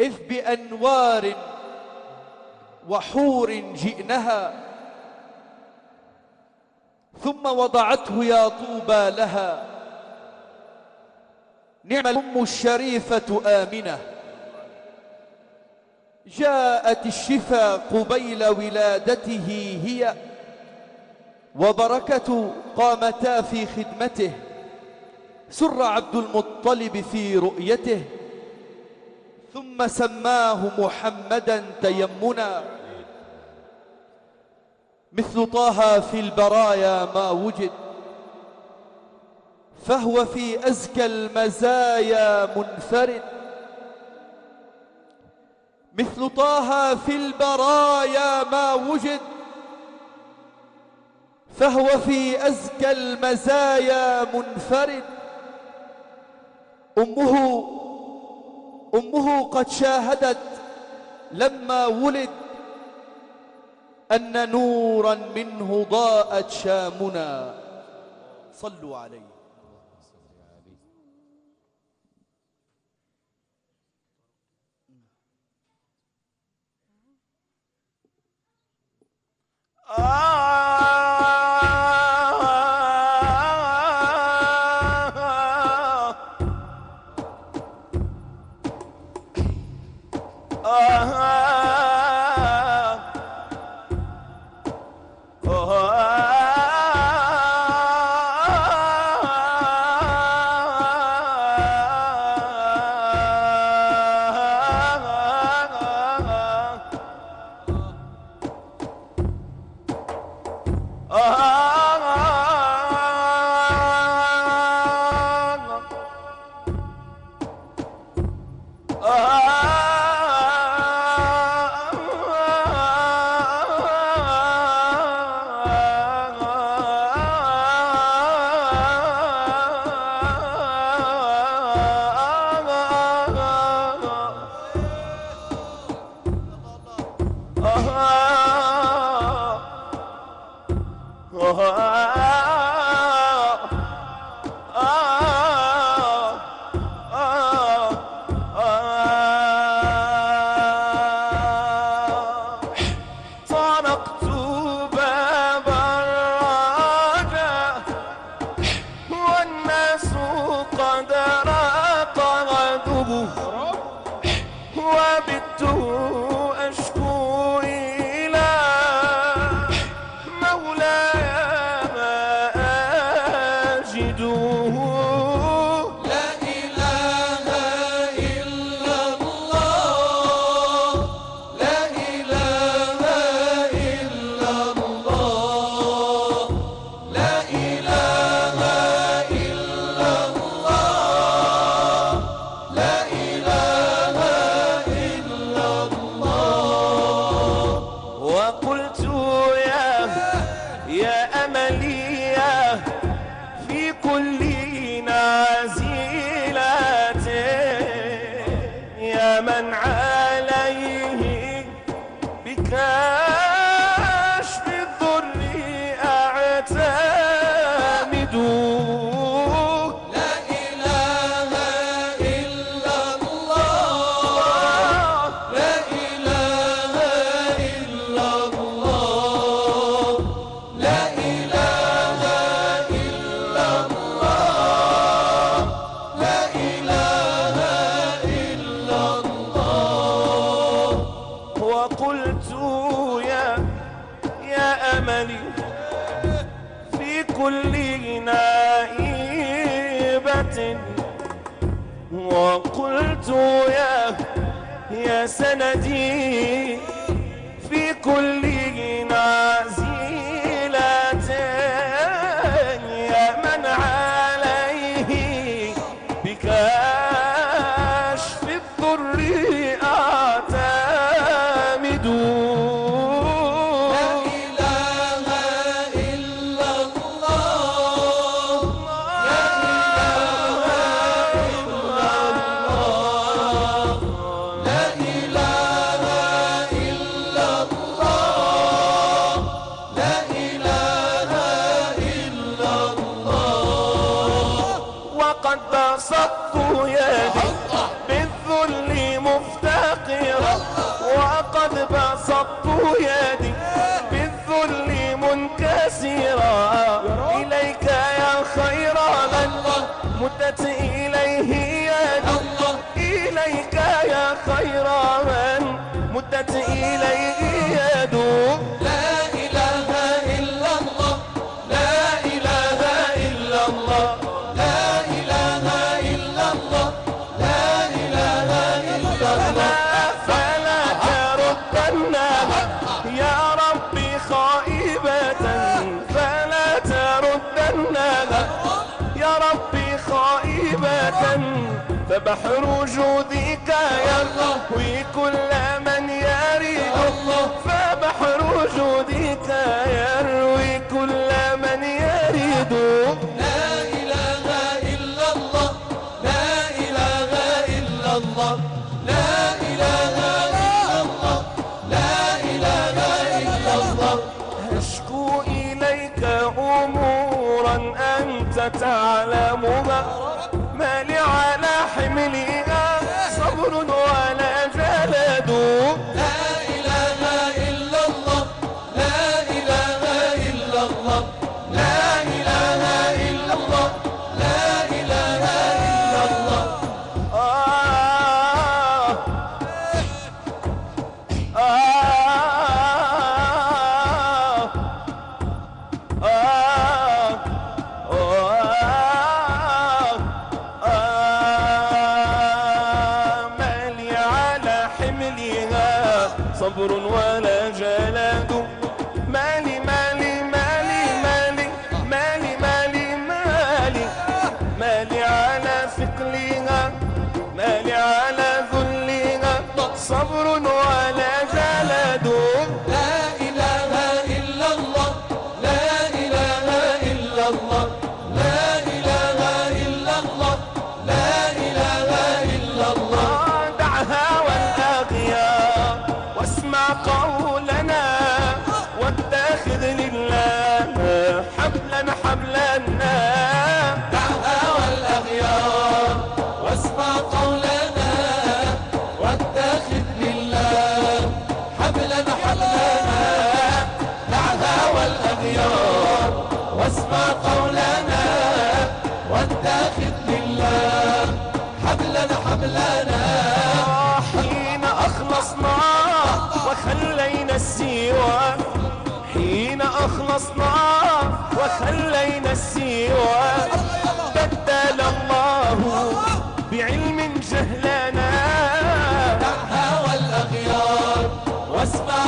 إذ بأنوار وحور جئنها ثم وضعته يا طوبى لها. نعم الأم الشريفة آمنة. جاءت الشفا قبيل ولادته هي وبركة قامتا في خدمته. سر عبد المطلب في رؤيته. ثم سماه محمدا تيمنا. مثل طه في البرايا ما وجد فهو في أزكى المزايا منفرد. مثل طه في البرايا ما وجد فهو في أزكى المزايا منفرد. أمه أمه قد شاهدت لما ولد أن نورا منه ضاءت شامنا. صلوا عليه. Uh-huh. Oh. وقلت يا يا سندي في كل with that team. بحر وجودك يا الله. وكل من يريد الله. فبحر وجودك يروي كل من يريد. لا إله إلا الله. لا إله إلا الله. لا إله إلا الله. لا إله إلا الله. أشكو إليك أمورا أنت تعلمها. حملي آه، صبر ولا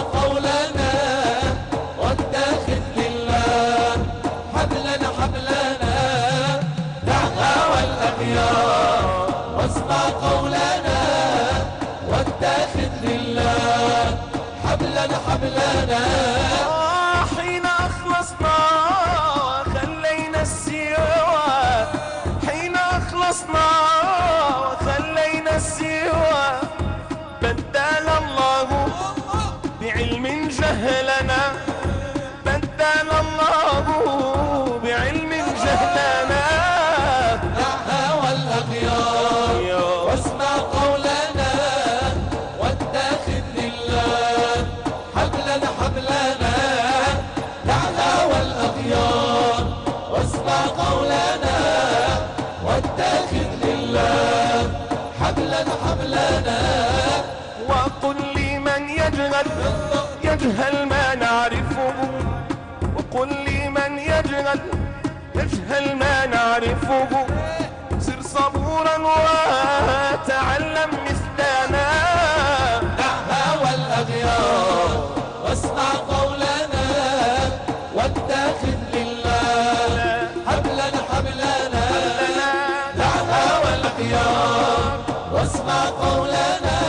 قولنا الزمن يجهل ما نعرفه. وقل لي من يجهل يجهل ما نعرفه. سر صبورا وتعلم مثلنا. دعها والأغيار واسمع قولنا. واتخذ لله حبلا حبلنا دعها والأغيار واسمع قولنا.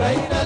baby.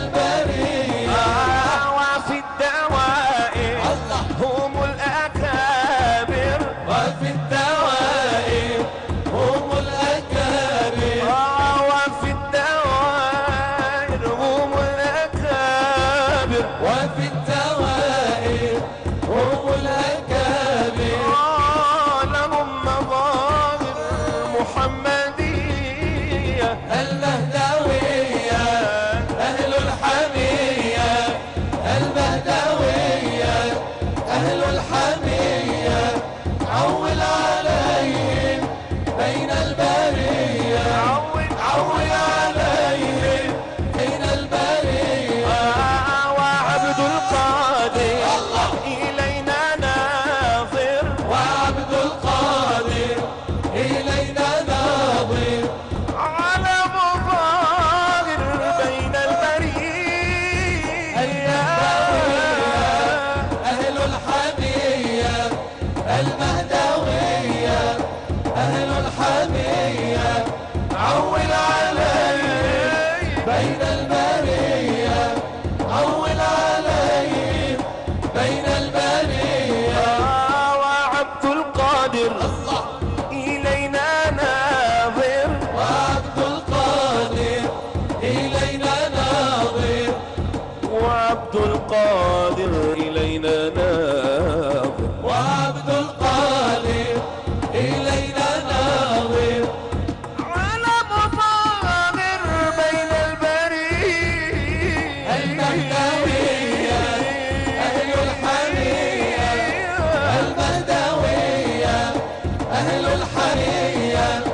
الحرية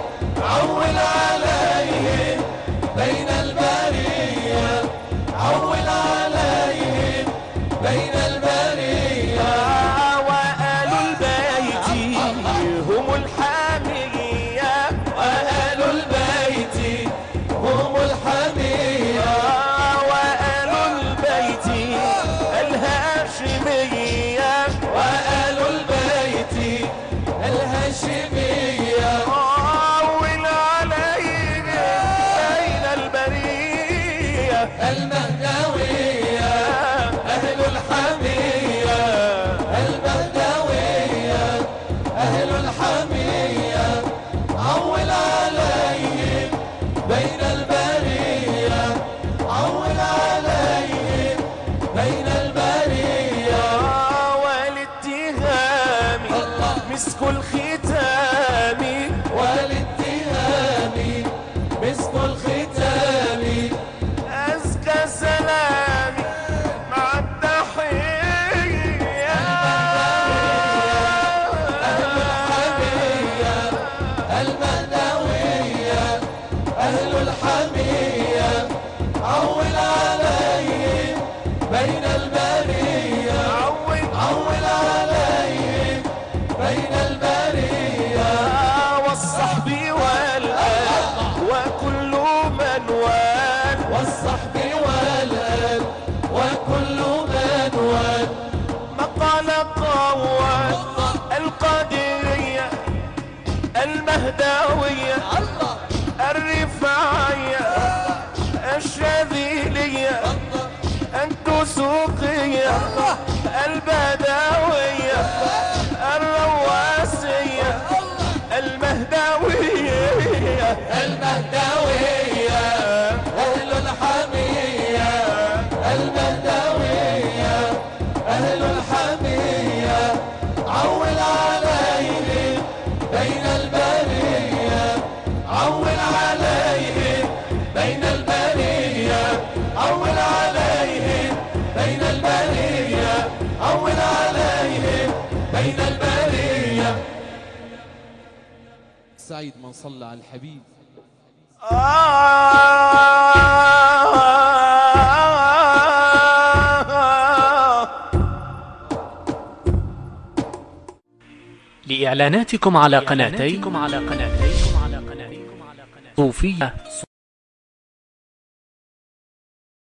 عول عليهم بين البرية. عول عليهم بين البرية. وآل البيت هم الحمية وآل البيت هم الحمية وآل البيت الهاشمية. وآل البيت الهاشمية. مسكوا الخير السعيد من صلى على الحبيب. لإعلاناتكم على قناتيكم على قناتيكم على قناتيكم على قناتيكم صوفية.